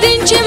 din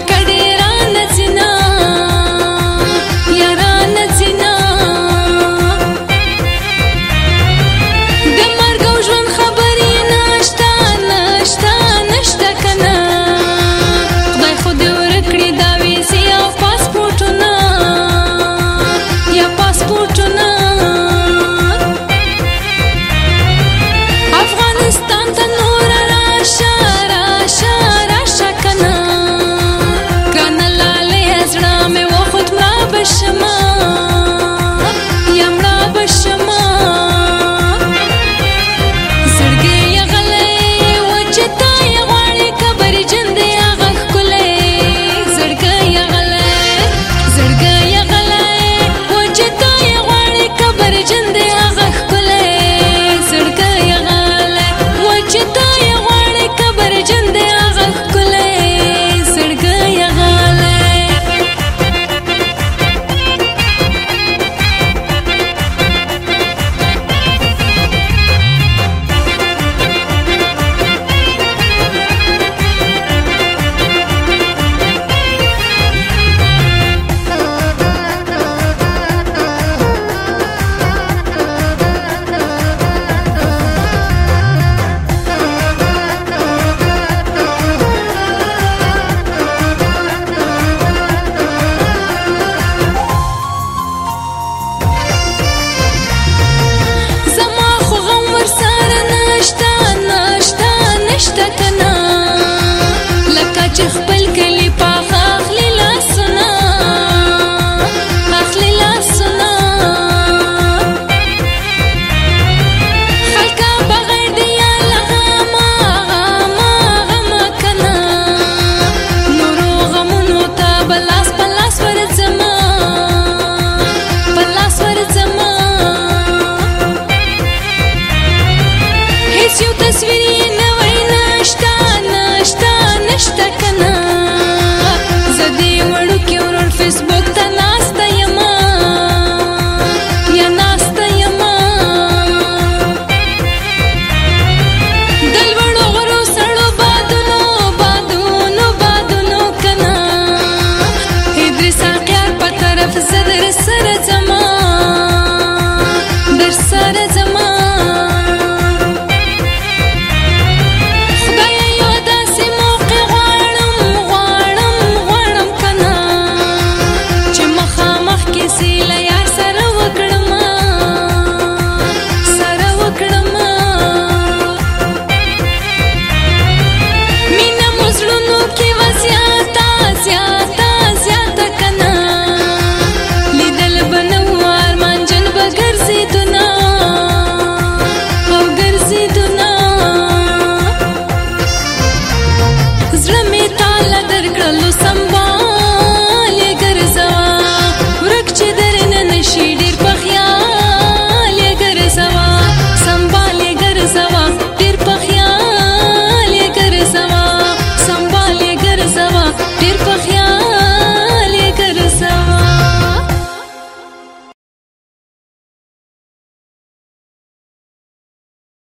கடி